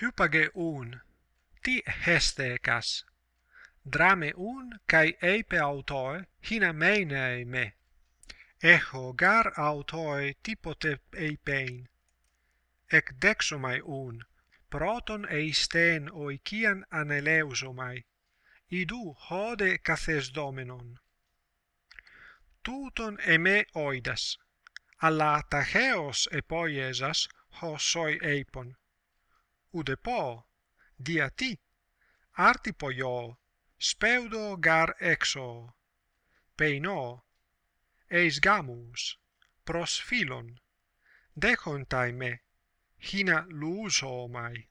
Hypage un, ti hestekas. Drame un kai eipe autoe hina meinei me. Echo gar autoe tipote eipein. Ec dexomai un, proton eisten oikian aneleusomai. Idu hode kathes domenon. Τούτον εμέ οίδας, αλλά ταχαίως επόιεζας χωσόι έιπον udepo, arti poio, speudo gar exo, peino, eis gamus, pros philon, dechontai me, hina luusomai.